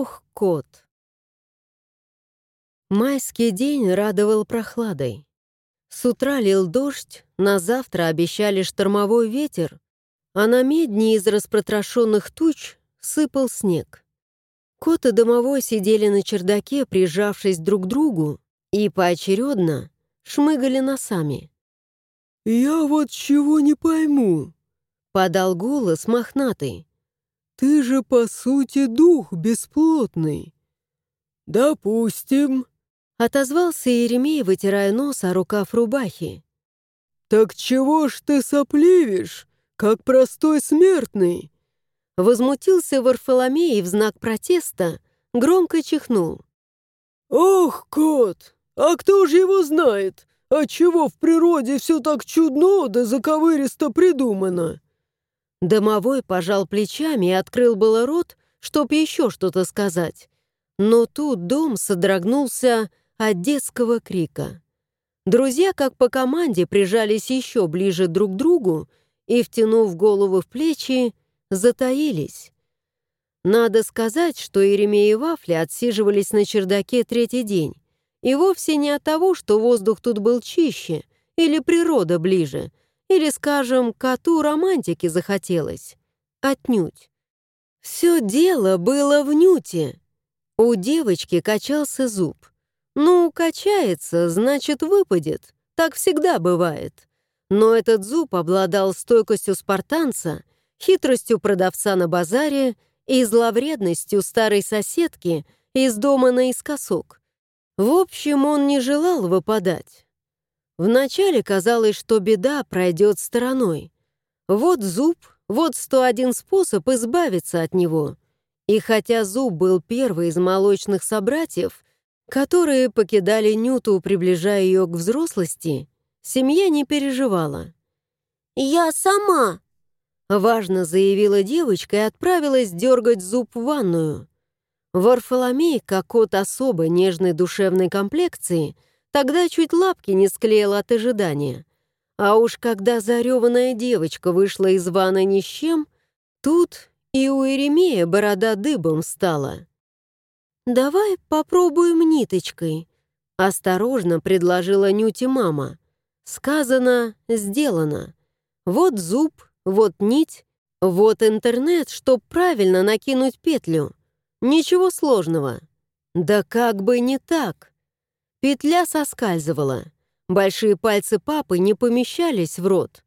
Ох, кот! Майский день радовал прохладой. С утра лил дождь, на завтра обещали штормовой ветер, а на медне из распротрошенных туч сыпал снег. Кот и домовой сидели на чердаке, прижавшись друг к другу, и поочередно шмыгали носами. «Я вот чего не пойму», — подал голос мохнатый. «Ты же, по сути, дух бесплотный». «Допустим», — отозвался Еремей, вытирая нос о рукав рубахи. «Так чего ж ты сопливишь, как простой смертный?» Возмутился Варфоломей в знак протеста громко чихнул. «Ох, кот, а кто же его знает? А чего в природе все так чудно да заковыристо придумано?» Домовой пожал плечами и открыл было рот, чтоб еще что-то сказать. Но тут дом содрогнулся от детского крика. Друзья, как по команде, прижались еще ближе друг к другу и, втянув головы в плечи, затаились. Надо сказать, что Еремей и Вафли отсиживались на чердаке третий день. И вовсе не от того, что воздух тут был чище, или природа ближе, или, скажем, коту романтики захотелось. Отнюдь. Все дело было в нюте. У девочки качался зуб. Ну, качается, значит, выпадет. Так всегда бывает. Но этот зуб обладал стойкостью спартанца, хитростью продавца на базаре и зловредностью старой соседки из дома наискосок. В общем, он не желал выпадать. Вначале казалось, что беда пройдет стороной. Вот зуб, вот 101 способ избавиться от него. И хотя зуб был первый из молочных собратьев, которые покидали Нюту, приближая ее к взрослости, семья не переживала. «Я сама!» Важно заявила девочка и отправилась дергать зуб в ванную. Варфоломей, как кот особо нежной душевной комплекции, тогда чуть лапки не склеил от ожидания. А уж когда зареванная девочка вышла из ванны ни с чем, тут и у Еремея борода дыбом стала. «Давай попробуем ниточкой», — осторожно предложила Нюти мама. Сказано, сделано. Вот зуб, вот нить, вот интернет, чтоб правильно накинуть петлю. Ничего сложного. Да как бы не так. Петля соскальзывала. Большие пальцы папы не помещались в рот.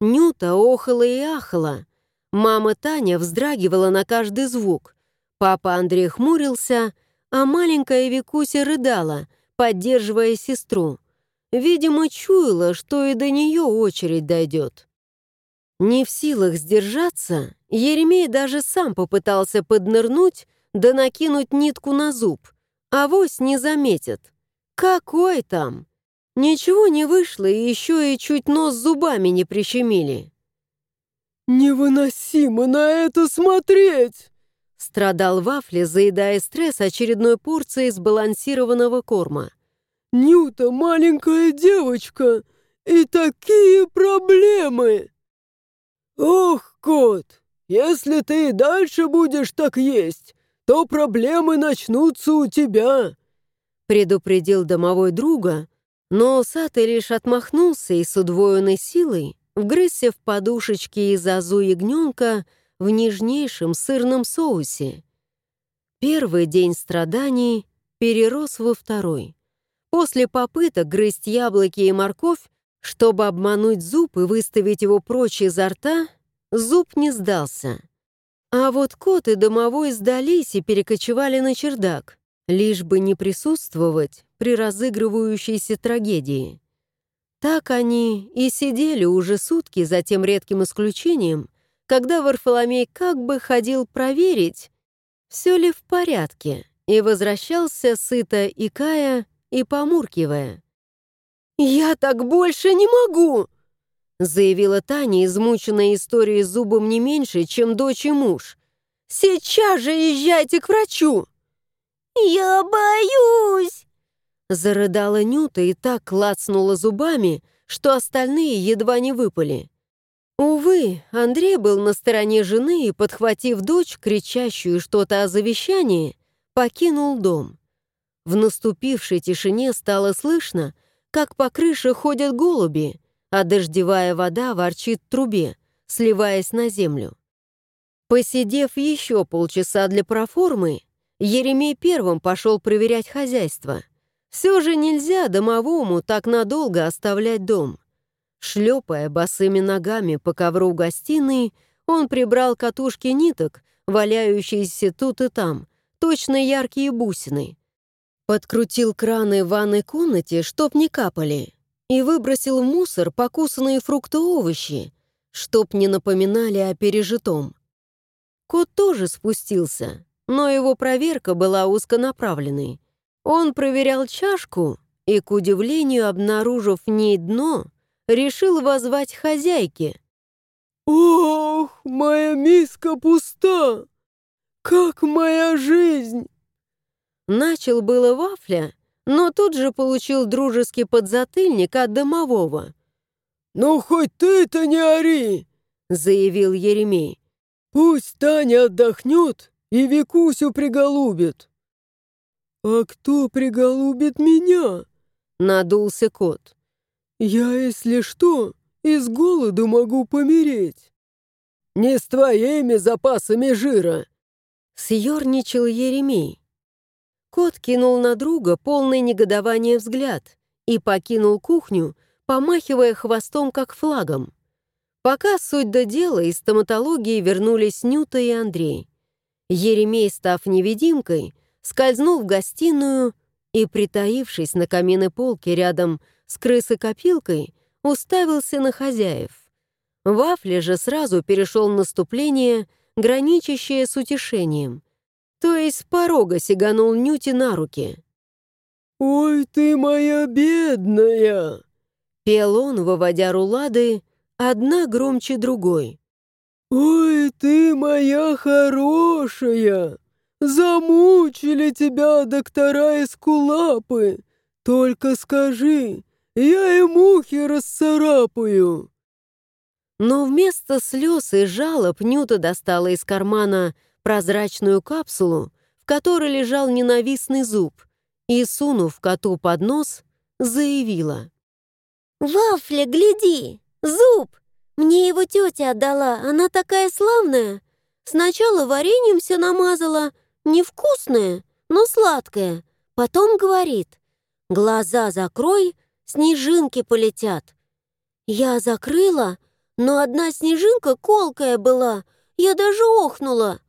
Нюта охала и ахала. Мама Таня вздрагивала на каждый звук. Папа Андрей хмурился, а маленькая Викуся рыдала, поддерживая сестру. Видимо, чуяла, что и до нее очередь дойдет. Не в силах сдержаться, Еремей даже сам попытался поднырнуть да накинуть нитку на зуб. Авось не заметят. Какой там? Ничего не вышло, и еще и чуть нос зубами не прищемили. «Невыносимо на это смотреть!» Страдал Вафли, заедая стресс очередной порцией сбалансированного корма. «Нюта маленькая девочка, и такие проблемы!» «Ох, кот, если ты и дальше будешь так есть, то проблемы начнутся у тебя», предупредил домовой друга, но усатый лишь отмахнулся и с удвоенной силой вгрызся в подушечки из азу ягненка в нежнейшем сырном соусе. Первый день страданий перерос во второй. После попыток грызть яблоки и морковь чтобы обмануть зуб и выставить его прочь изо рта, зуб не сдался. А вот кот и домовой сдались и перекочевали на чердак, лишь бы не присутствовать при разыгрывающейся трагедии. Так они и сидели уже сутки за тем редким исключением, когда Варфоломей как бы ходил проверить, все ли в порядке, и возвращался сыто икая и помуркивая. «Я так больше не могу!» заявила Таня, измученная историей зубом не меньше, чем дочь и муж. «Сейчас же езжайте к врачу!» «Я боюсь!» Зарыдала Нюта и так клацнула зубами, что остальные едва не выпали. Увы, Андрей был на стороне жены и, подхватив дочь, кричащую что-то о завещании, покинул дом. В наступившей тишине стало слышно, как по крыше ходят голуби, а дождевая вода ворчит в трубе, сливаясь на землю. Посидев еще полчаса для проформы, Еремей первым пошел проверять хозяйство. Все же нельзя домовому так надолго оставлять дом. Шлепая босыми ногами по ковру гостиной, он прибрал катушки ниток, валяющиеся тут и там, точно яркие бусины. Подкрутил краны в ванной комнате, чтоб не капали, и выбросил в мусор покусанные фрукты-овощи, чтоб не напоминали о пережитом. Кот тоже спустился, но его проверка была узконаправленной. Он проверял чашку и, к удивлению, обнаружив в ней дно, решил возвать хозяйке. «Ох, моя миска пуста! Как моя жизнь!» Начал было вафля, но тут же получил дружеский подзатыльник от домового. «Ну, хоть ты-то не ори!» — заявил Еремей. «Пусть Таня отдохнет и Викусю приголубит». «А кто приголубит меня?» — надулся кот. «Я, если что, из голоду могу помереть». «Не с твоими запасами жира!» — съерничал Еремей. Кот кинул на друга полный негодования взгляд и покинул кухню, помахивая хвостом как флагом. Пока суть до дела, из стоматологии вернулись Нюта и Андрей. Еремей, став невидимкой, скользнул в гостиную и, притаившись на каменной полке рядом с крысой-копилкой, уставился на хозяев. Вафля же сразу перешел в наступление, граничащее с утешением. То есть с порога сиганул Нюти на руки. «Ой ты моя бедная!» Пел он, выводя рулады, одна громче другой. «Ой ты моя хорошая! Замучили тебя доктора из кулапы! Только скажи, я и мухи расцарапаю!» Но вместо слез и жалоб Нюта достала из кармана прозрачную капсулу, в которой лежал ненавистный зуб, и, сунув коту под нос, заявила. «Вафля, гляди! Зуб! Мне его тетя отдала, она такая славная! Сначала вареньем все намазала, невкусное, но сладкое. Потом говорит, глаза закрой, снежинки полетят. Я закрыла, но одна снежинка колкая была, я даже охнула.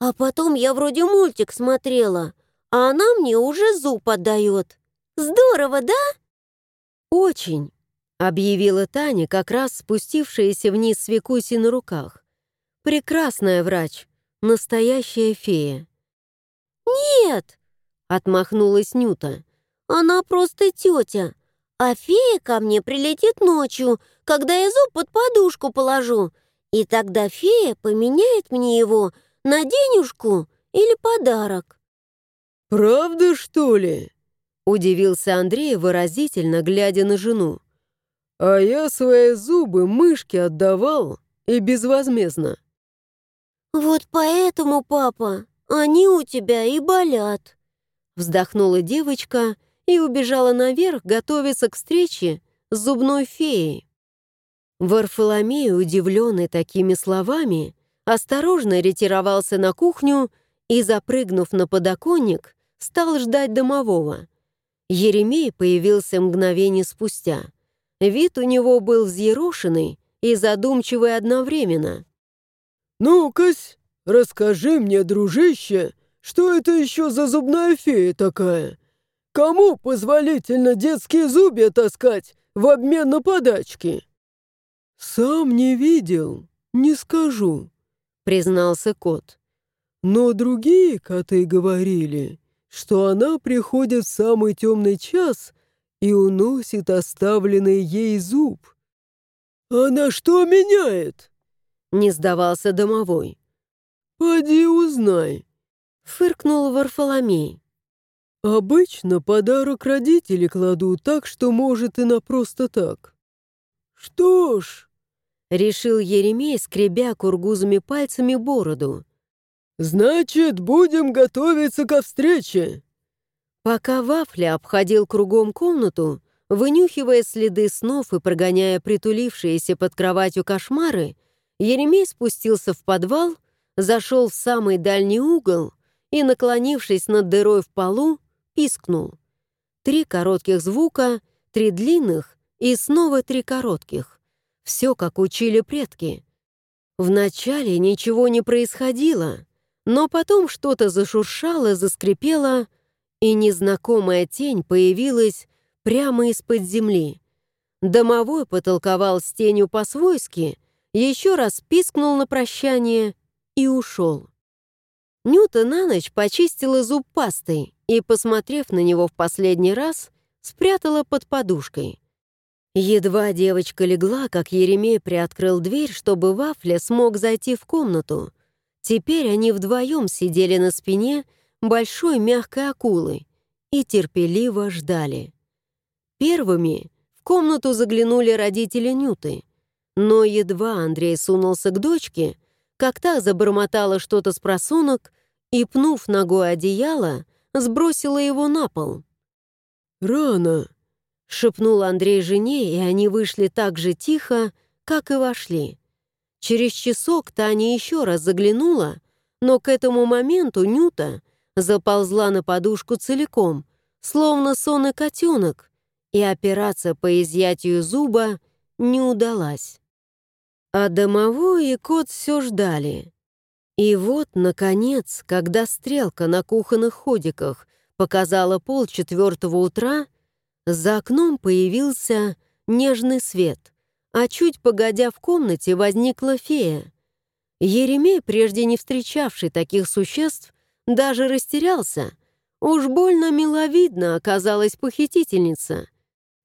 А потом я вроде мультик смотрела, а она мне уже зуб отдает. Здорово, да? Очень, объявила Таня, как раз спустившаяся вниз с Викусей на руках. Прекрасная врач, настоящая фея. Нет, отмахнулась Нюта. Она просто тетя. А фея ко мне прилетит ночью, когда я зуб под подушку положу. И тогда фея поменяет мне его на денежку или подарок. «Правда, что ли?» — удивился Андрей, выразительно глядя на жену. «А я свои зубы мышке отдавал и безвозмездно». «Вот поэтому, папа, они у тебя и болят», — вздохнула девочка и убежала наверх готовиться к встрече с зубной феей. Варфоломей, удивленный такими словами, осторожно ретировался на кухню и, запрыгнув на подоконник, стал ждать домового. Еремей появился мгновение спустя. Вид у него был взъерошенный и задумчивый одновременно. «Ну-кась, расскажи мне, дружище, что это еще за зубная фея такая?» Кому позволительно детские зубья таскать в обмен на подачки?» «Сам не видел, не скажу», — признался кот. «Но другие коты говорили, что она приходит в самый темный час и уносит оставленный ей зуб». «Она что меняет?» — не сдавался домовой. «Поди узнай», — фыркнул Варфоломей. Обычно подарок родители кладут так, что может и на просто так. Что ж, решил Еремей, скребя кургузами пальцами бороду. «Значит, будем готовиться ко встрече!» Пока Вафля обходил кругом комнату, вынюхивая следы снов и прогоняя притулившиеся под кроватью кошмары, Еремей спустился в подвал, зашел в самый дальний угол и, наклонившись над дырой в полу, пискнул. Три коротких звука, три длинных и снова три коротких. Все, как учили предки. Вначале ничего не происходило, но потом что-то зашуршало, заскрипело, и незнакомая тень появилась прямо из-под земли. Домовой потолковал с тенью по-свойски, еще раз пискнул на прощание и ушел. Нюта на ночь почистила зуб пастой и, посмотрев на него в последний раз, спрятала под подушкой. Едва девочка легла, как Еремей приоткрыл дверь, чтобы Вафля смог зайти в комнату. Теперь они вдвоем сидели на спине большой мягкой акулы и терпеливо ждали. Первыми в комнату заглянули родители Нюты, но едва Андрей сунулся к дочке, как та забормотала что-то с просунок и, пнув ногой одеяло, сбросила его на пол. «Рано», — шепнул Андрей жене, и они вышли так же тихо, как и вошли. Через часок Таня еще раз заглянула, но к этому моменту Нюта заползла на подушку целиком, словно сонный котенок, и операция по изъятию зуба не удалась. А домовой и кот все ждали. И вот, наконец, когда стрелка на кухонных ходиках показала пол четвертого утра, за окном появился нежный свет, а чуть погодя в комнате возникла фея. Еремей, прежде не встречавший таких существ, даже растерялся. Уж больно миловидно оказалась похитительница.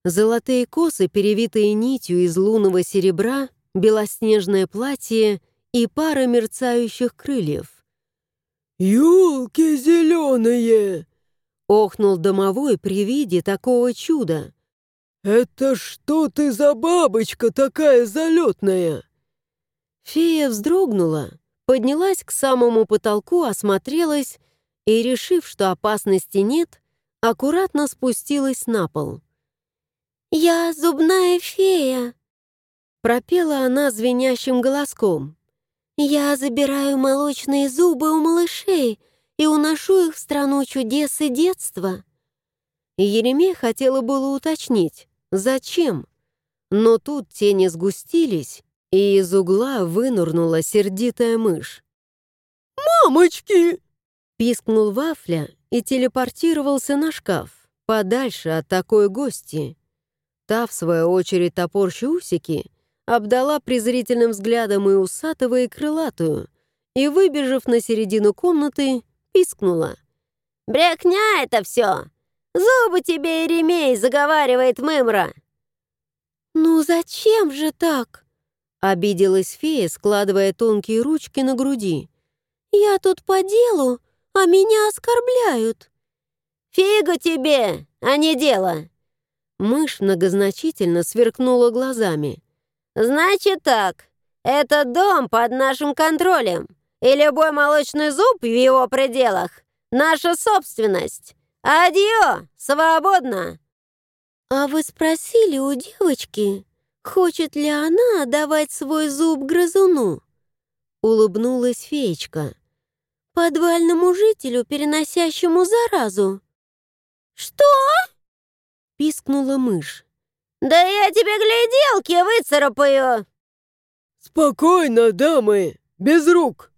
Золотые косы, перевитые нитью из лунного серебра, белоснежное платье и пара мерцающих крыльев. «Елки зеленые!» — охнул домовой при виде такого чуда. «Это что ты за бабочка такая залетная?» Фея вздрогнула, поднялась к самому потолку, осмотрелась и, решив, что опасности нет, аккуратно спустилась на пол. «Я зубная фея», — пропела она звенящим голоском. «Я забираю молочные зубы у малышей и уношу их в страну чудес и детства». Еремей хотела было уточнить, зачем, но тут тени сгустились, и из угла вынурнула сердитая мышь. «Мамочки!» — пискнул Вафля и телепортировался на шкаф, подальше от такой гости. Та, в свою очередь, топорща усики, обдала презрительным взглядом и усатого, и крылатую, и, выбежав на середину комнаты, пискнула. «Брякня это все! Зубы тебе, Еремей, заговаривает мымра!» «Ну зачем же так?» Обиделась фея, складывая тонкие ручки на груди. «Я тут по делу, а меня оскорбляют». «Фига тебе, а не дело!» Мышь многозначительно сверкнула глазами. «Значит так, этот дом под нашим контролем, и любой молочный зуб в его пределах — наша собственность. Адьё, свободно!» «А вы спросили у девочки, Хочет ли она отдавать свой зуб грызуну? Улыбнулась феечка. Подвальному жителю, переносящему заразу. Что? Пискнула мышь. Да я тебе гляделки выцарапаю. Спокойно, дамы, без рук.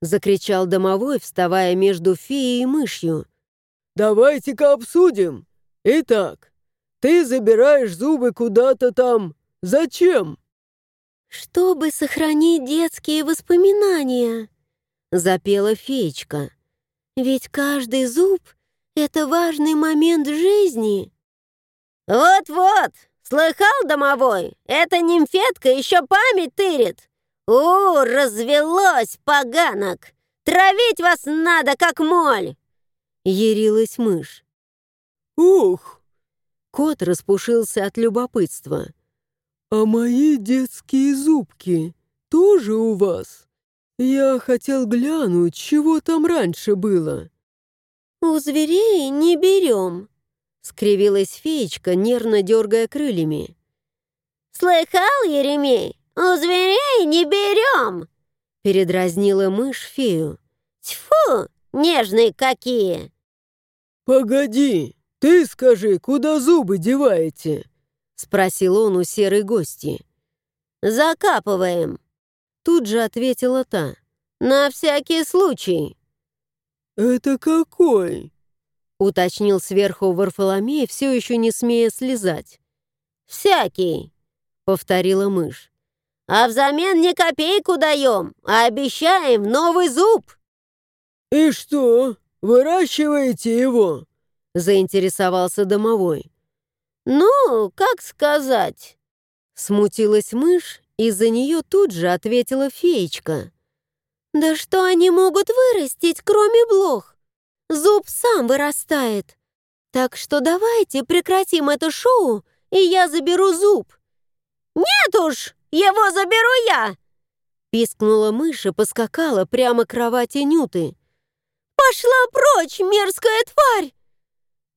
Закричал домовой, вставая между феей и мышью. «Давайте-ка обсудим. Итак, ты забираешь зубы куда-то там Зачем?» «Чтобы сохранить детские воспоминания», — запела феечка. «Ведь каждый зуб — это важный момент жизни». «Вот-вот, слыхал, домовой? Эта нимфетка еще память тырит. У, развелось, поганок! Травить вас надо, как моль!» Ярилась мышь. «Ух!» Кот распушился от любопытства. «А мои детские зубки тоже у вас? «Я хотел глянуть, чего там раньше было». «У зверей не берем», — скривилась феечка, нервно дергая крыльями. «Слыхал, Еремей? У зверей не берем!» — передразнила мышь фею. «Тьфу, нежные какие!» «Погоди, ты скажи, куда зубы деваете?» — спросил он у серой гости. «Закапываем», — тут же ответила та. «На всякий случай». «Это какой?» — уточнил сверху Варфоломей, все еще не смея слезать. «Всякий», — повторила мышь. «А взамен не копейку даем, а обещаем новый зуб». «И что, выращиваете его?» — заинтересовался домовой. «Ну, как сказать?» Смутилась мышь, и за нее тут же ответила феечка. «Да что они могут вырастить, кроме блох? Зуб сам вырастает. Так что давайте прекратим это шоу, и я заберу зуб». «Нет уж, его заберу я!» Пискнула мышь и поскакала прямо к кровати Нюты. «Пошла прочь, мерзкая тварь!»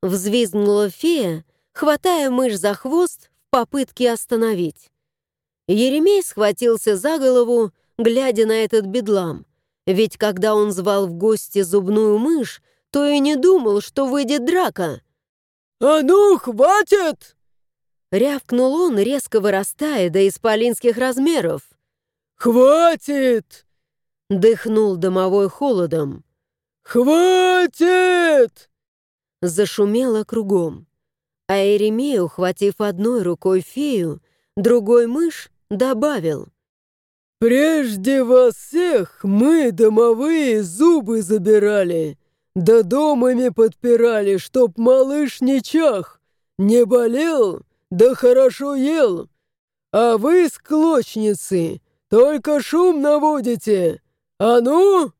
Взвизгнула фея, хватая мышь за хвост в попытке остановить. Еремей схватился за голову, глядя на этот бедлам. Ведь когда он звал в гости зубную мышь, то и не думал, что выйдет драка. «А ну, хватит!» Рявкнул он, резко вырастая до исполинских размеров. «Хватит!» Дыхнул домовой холодом. «Хватит!» Зашумело кругом. А Еремей, ухватив одной рукой фею, другой мышь, добавил. «Прежде вас всех мы, домовые, зубы забирали, да домами подпирали, чтоб малыш не чах, не болел, да хорошо ел. А вы, склочницы, только шум наводите. А ну,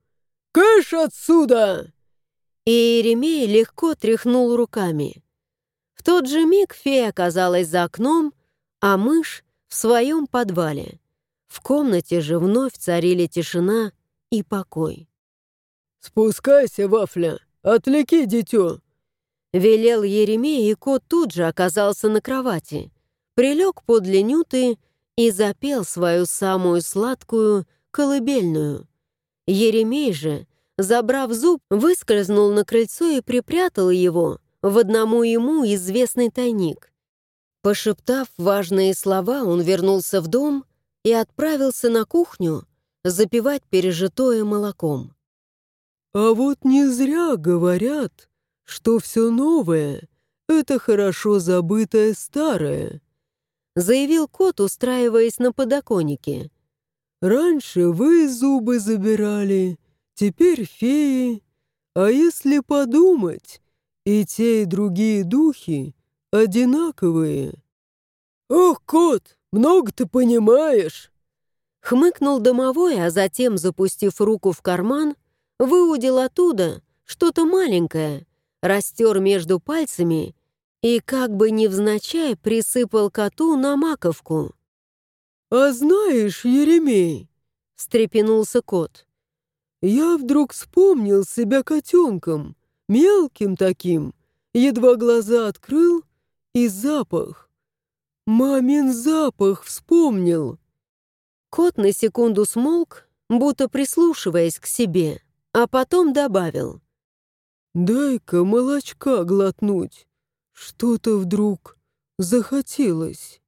кыш отсюда!» И Еремей легко тряхнул руками. Тот же миг фея оказалась за окном, а мышь — в своем подвале. В комнате же вновь царили тишина и покой. «Спускайся, Вафля, отвлеки дитё!» Велел Еремей, и кот тут же оказался на кровати, прилег подле Нюты и запел свою самую сладкую колыбельную. Еремей же, забрав зуб, выскользнул на крыльцо и припрятал его в одному ему известный тайник. Пошептав важные слова, он вернулся в дом и отправился на кухню запивать пережитое молоком. «А вот не зря говорят, что все новое — это хорошо забытое старое», заявил кот, устраиваясь на подоконнике. «Раньше вы зубы забирали, теперь феи. А если подумать, и те, и другие духи одинаковые». «Ох, кот, много ты понимаешь!» Хмыкнул домовой, а затем, запустив руку в карман, выудил оттуда что-то маленькое, растер между пальцами и, как бы невзначай, присыпал коту на маковку. «А знаешь, Еремей», — встрепенулся кот, «я вдруг вспомнил себя котенком, мелким таким, едва глаза открыл, и запах. Мамин запах вспомнил». Кот на секунду смолк, будто прислушиваясь к себе, а потом добавил. «Дай-ка молочка глотнуть. Что-то вдруг захотелось».